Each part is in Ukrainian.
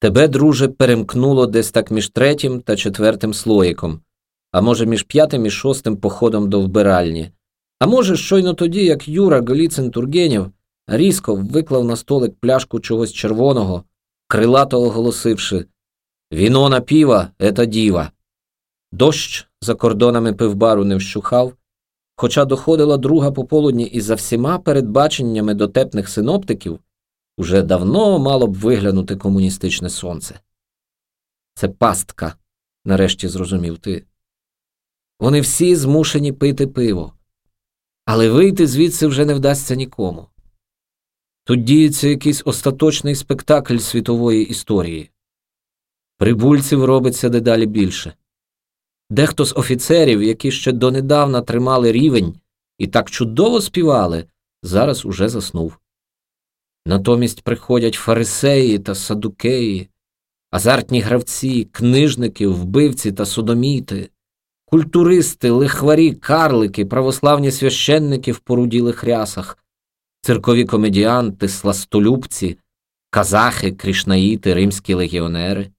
Тебе, друже, перемкнуло десь так між третім та четвертим слоїком, а може, між п'ятим і шостим походом до вбиральні. А може, щойно тоді, як Юра Голіцин Тургенєв різко виклав на столик пляшку чогось червоного, крилато оголосивши Віно на піва ета діва. Дощ за кордонами пивбару не вщухав, хоча доходила друга пополудні і за всіма передбаченнями дотепних синоптиків уже давно мало б виглянути комуністичне сонце. Це пастка, нарешті зрозумів ти. Вони всі змушені пити пиво, але вийти звідси вже не вдасться нікому. Тут діється якийсь остаточний спектакль світової історії. Прибульців робиться дедалі більше. Дехто з офіцерів, які ще донедавна тримали рівень і так чудово співали, зараз уже заснув. Натомість приходять фарисеї та садукеї, азартні гравці, книжники, вбивці та содоміти, культуристи, лихварі, карлики, православні священники в поруділих рясах, циркові комедіанти, сластолюбці, казахи, крішнаїти, римські легіонери.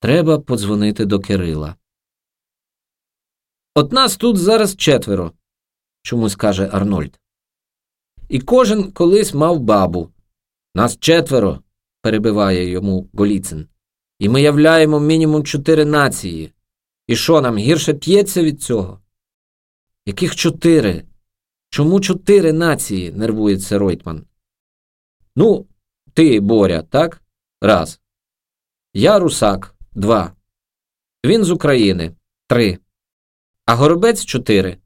Треба подзвонити до Кирила. От нас тут зараз четверо, чомусь каже Арнольд. І кожен колись мав бабу. Нас четверо, перебиває йому Голіцин. І ми являємо мінімум чотири нації. І що нам гірше п'ється від цього? Яких чотири? Чому чотири нації? нервується Ройтман. Ну, ти, Боря, так? Раз. Я русак два. Він з України три. А горобець чотири.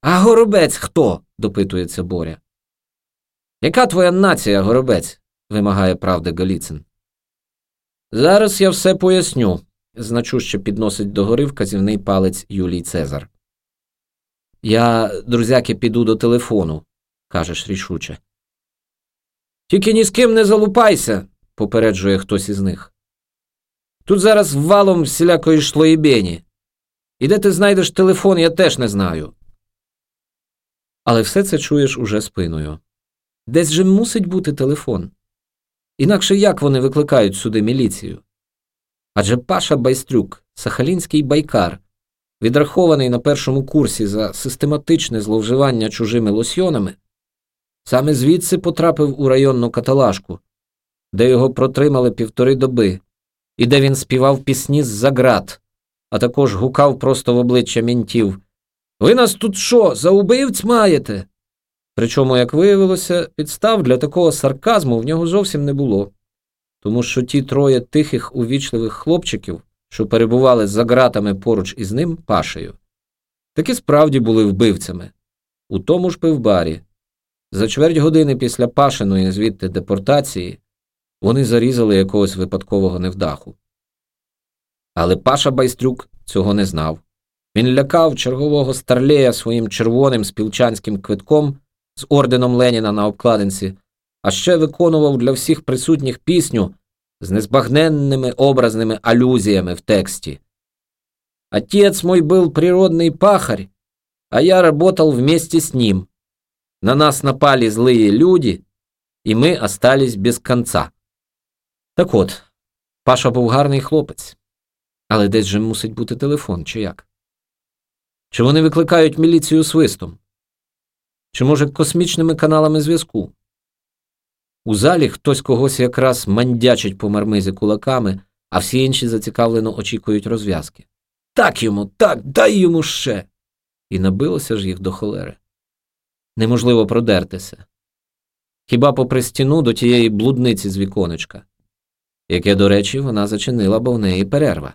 А горобець хто? допитується Боря. Яка твоя нація, горобець? вимагає правди Галіцин. Зараз я все поясню, значуще підносить догори вказівний палець Юлій Цезар. Я, друзяки, піду до телефону, кажеш рішуче. Тільки ні з ким не залупайся, попереджує хтось із них. Тут зараз валом всілякої шлоєбені. І де ти знайдеш телефон, я теж не знаю. Але все це чуєш уже спиною. Десь же мусить бути телефон. Інакше як вони викликають сюди міліцію? Адже Паша Байстрюк, сахалінський байкар, відрахований на першому курсі за систематичне зловживання чужими лосьйонами, саме звідси потрапив у районну каталажку, де його протримали півтори доби, і де він співав пісні з за град, а також гукав просто в обличчя мінтів Ви нас тут що, за убивць маєте? Причому, як виявилося, підстав для такого сарказму в нього зовсім не було, тому що ті троє тихих, увічливих хлопчиків, що перебували за ґратами поруч із ним пашею, таки справді були вбивцями у тому ж пивбарі. За чверть години після пашиної звідти депортації вони зарізали якогось випадкового невдаху. Але Паша Байстрюк цього не знав. Він лякав чергового старлея своїм червоним спілчанським квитком з орденом Леніна на обкладинці, а ще виконував для всіх присутніх пісню з незбагненними образними алюзіями в тексті. Отец мой был природный пахарь, а я работал вместе с ним. На нас напали злые люди, и мы остались без конца. Так от, Паша був гарний хлопець, але десь же мусить бути телефон, чи як? Чи вони викликають міліцію свистом? Чи, може, космічними каналами зв'язку? У залі хтось когось якраз мандячить по мармизі кулаками, а всі інші зацікавлено очікують розв'язки. Так йому, так, дай йому ще. І набилося ж їх до холери. Неможливо продертися. Хіба попри стіну до тієї блудниці з віконечка яке, до речі, вона зачинила, бо в неї перерва.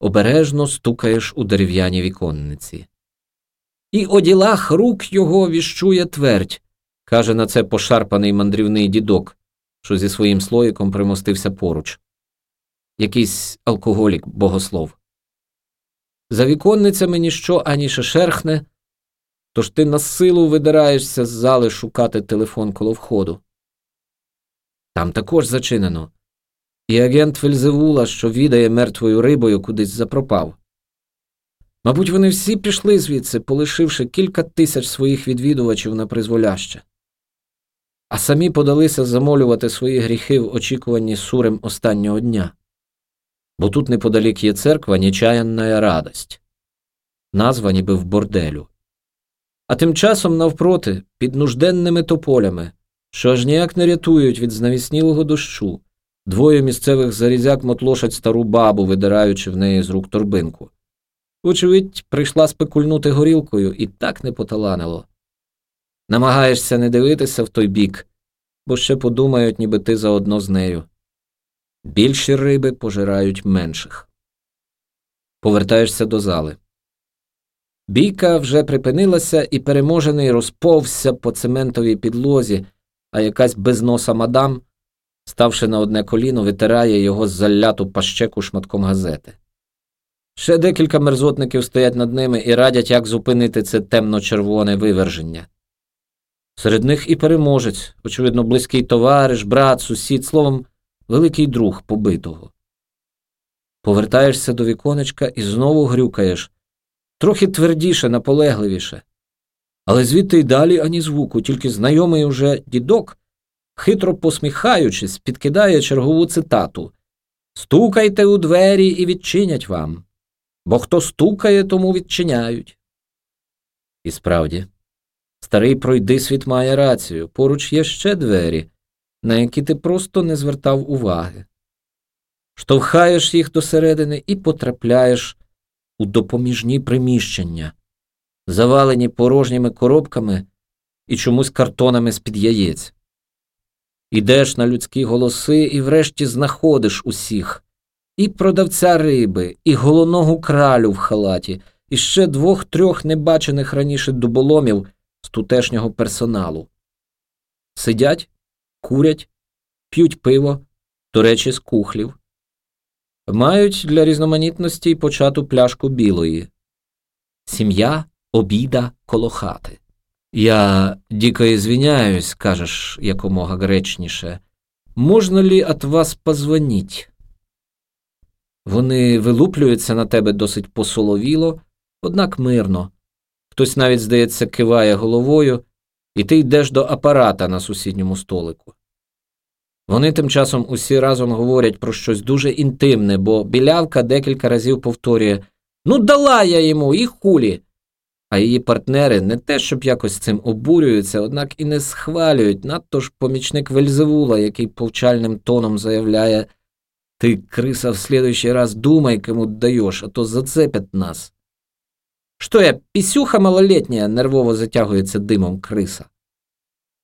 Обережно стукаєш у дерев'яні віконниці. І о ділах рук його віщує твердь, каже на це пошарпаний мандрівний дідок, що зі своїм слоїком примостився поруч. Якийсь алкоголік богослов. За віконницями ніщо ані шерхне, тож ти на силу видираєшся з зали шукати телефон коло входу. Там також зачинено. І агент Фельзевула, що відає мертвою рибою, кудись запропав. Мабуть, вони всі пішли звідси, полишивши кілька тисяч своїх відвідувачів на призволяще. а самі подалися замолювати свої гріхи в очікуванні сурем останнього дня. Бо тут неподалік є церква Нечаянна радость, назва ніби в борделю. А тим часом навпроти, під нужденними тополями, що аж ніяк не рятують від знавіснілого дощу, двоє місцевих зарізяк мотлошать стару бабу, видираючи в неї з рук торбинку. Вочевидь, прийшла спекульнути горілкою і так не поталанило. Намагаєшся не дивитися в той бік, бо ще подумають, ніби ти заодно з нею. Більші риби пожирають менших. Повертаєшся до зали. Бійка вже припинилася, і переможений розповзся по цементовій підлозі, а якась безноса мадам, ставши на одне коліно, витирає його з заляту пащеку шматком газети. Ще декілька мерзотників стоять над ними і радять, як зупинити це темно-червоне виверження. Серед них і переможець, очевидно, близький товариш, брат, сусід, словом, великий друг побитого. Повертаєшся до віконечка і знову грюкаєш трохи твердіше, наполегливіше. Але звідти й далі ані звуку, тільки знайомий уже дідок, хитро посміхаючись, підкидає чергову цитату Стукайте у двері і відчинять вам, бо хто стукає, тому відчиняють. І справді, старий пройдисвіт має рацію поруч є ще двері, на які ти просто не звертав уваги. Штовхаєш їх досередини і потрапляєш у допоміжні приміщення, завалені порожніми коробками і чомусь картонами з під яєць. Ідеш на людські голоси і врешті знаходиш усіх і продавця риби, і голоного кралю в халаті, і ще двох трьох небачених раніше дуболомів з тутешнього персоналу. Сидять, курять, п'ють пиво, до речі, з кухлів. Мають для різноманітності почату пляшку білої. Сім'я обіда коло хати. Я дико извиняюсь, кажеш якомога гречніше. Можна лі от вас позвоніть? Вони вилуплюються на тебе досить посоловіло, однак мирно. Хтось навіть, здається, киває головою, і ти йдеш до апарата на сусідньому столику. Вони тим часом усі разом говорять про щось дуже інтимне, бо білявка декілька разів повторює Ну, дала я йому і хулі. А її партнери не те, щоб якось цим обурюються, однак і не схвалюють, надто ж помічник Вельзевула, який повчальним тоном заявляє Ти, криса, в следующий раз думай, кому даєш, а то зацепять нас. Що я, пісюха малолетня, нервово затягується димом криса.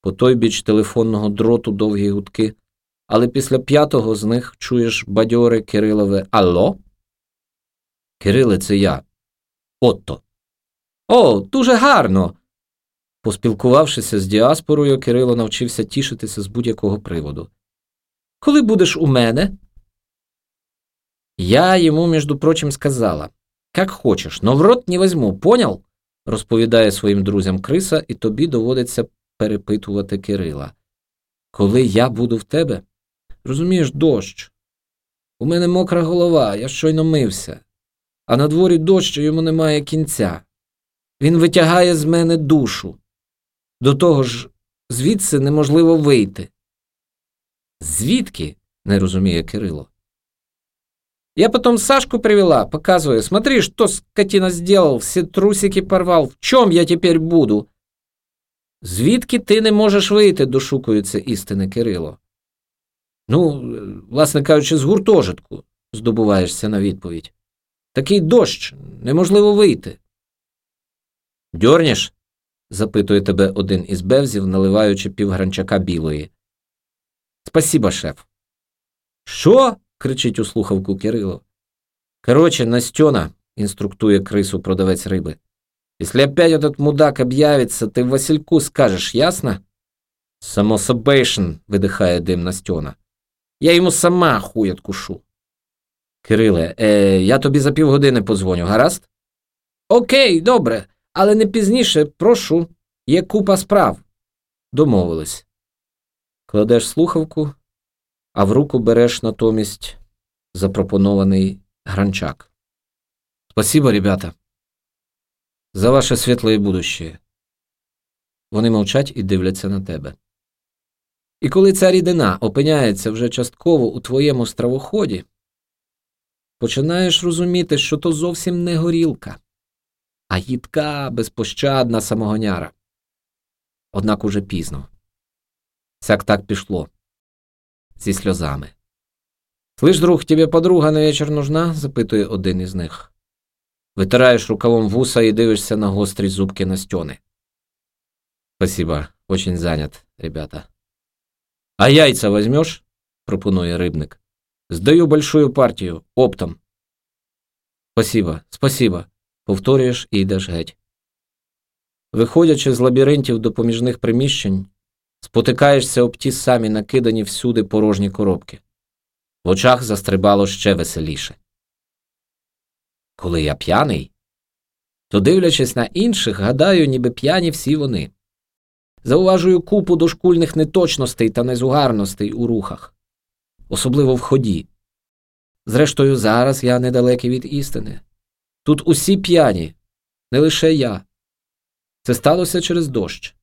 По той біч телефонного дроту довгі гудки але після п'ятого з них чуєш бадьоре Кирилове Алло? Кириле, це я. Отто. О, дуже гарно. Поспілкувавшися з діаспорою, Кирило навчився тішитися з будь-якого приводу. Коли будеш у мене? Я йому, між прочим, сказала Как хочеш, но в рот не возьму, понял? розповідає своїм друзям Криса, і тобі доводиться перепитувати Кирила. Коли я буду в тебе? Розумієш, дощ. У мене мокра голова, я щойно мився, а на дворі дощ йому немає кінця. Він витягає з мене душу. До того ж, звідси неможливо вийти. Звідки? не розуміє Кирило. Я потом Сашку привела, показываю. Смотри, что скотина сделал, все трусики порвал. В чом я тепер буду? Звідки ти не можеш вийти, дошукується істини Кирило. Ну, власне кажучи, з гуртожитку, здобуваєшся на відповідь. Такий дощ, неможливо вийти. Дьорнеш? запитує тебе один із бевзів, наливаючи півгранчака білої. Спасибо, шеф. Що? кричить у слухавку Кирило. Короче, Настена, інструктує крису продавець риби. Если опять этот мудак объявится, ты Васильку скажешь, ясно? Само собейшн, видихає дим Настена. Я йому сама хуй откушу. Кириле, е, я тобі за півгодини подзвоню, гаразд? Окей, добре, але не пізніше, прошу, є купа справ. Домовились. Кладеш слухавку, а в руку береш натомість запропонований гранчак. Спасибо, ребята. За ваше світле будущее. Вони мовчать і дивляться на тебе. І коли ця рідина опиняється вже частково у твоєму стравоході, починаєш розуміти, що то зовсім не горілка, а їдка, безпощадна самогоняра. Однак уже пізно. Сяк так пішло. Зі сльозами. Слышь, друг, тебе подруга на вечір нужна? запитує один із них. Витираєш рукавом вуса і дивишся на гострі зубки Настьони. Спасибо, очень занят, ребята. А яйца возьмешь? пропонує рибник. Здаю большую партію, оптом. Спасибо, спасибо, повторюєш і йдеш геть. Виходячи з лабіринтів допоміжних приміщень, спотикаєшся об ті самі накидані всюди порожні коробки. В очах застрибало ще веселіше. Коли я п'яний, то, дивлячись на інших, гадаю, ніби п'яні всі вони. Зауважую купу дошкульних неточностей та незугарностей у рухах, особливо в ході. Зрештою, зараз я недалекий від істини. Тут усі п'яні, не лише я. Це сталося через дощ.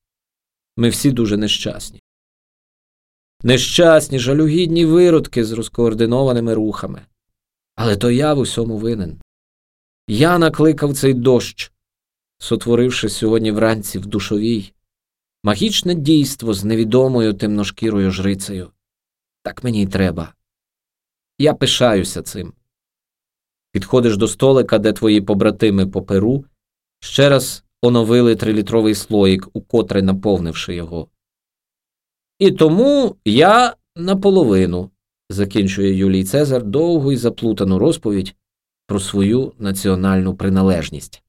Ми всі дуже нещасні. Нещасні, жалюгідні виродки з розкоординованими рухами. Але то я в усьому винен. Я накликав цей дощ, сотворивши сьогодні вранці в душовій магічне дійство з невідомою темношкірою жрицею. Так мені й треба. Я пишаюся цим. Підходиш до столика, де твої побратими по перу, ще раз оновили трилітровий слоїк, укотре наповнивши його. І тому я наполовину, закінчує Юлій Цезар довгу і заплутану розповідь про свою національну приналежність.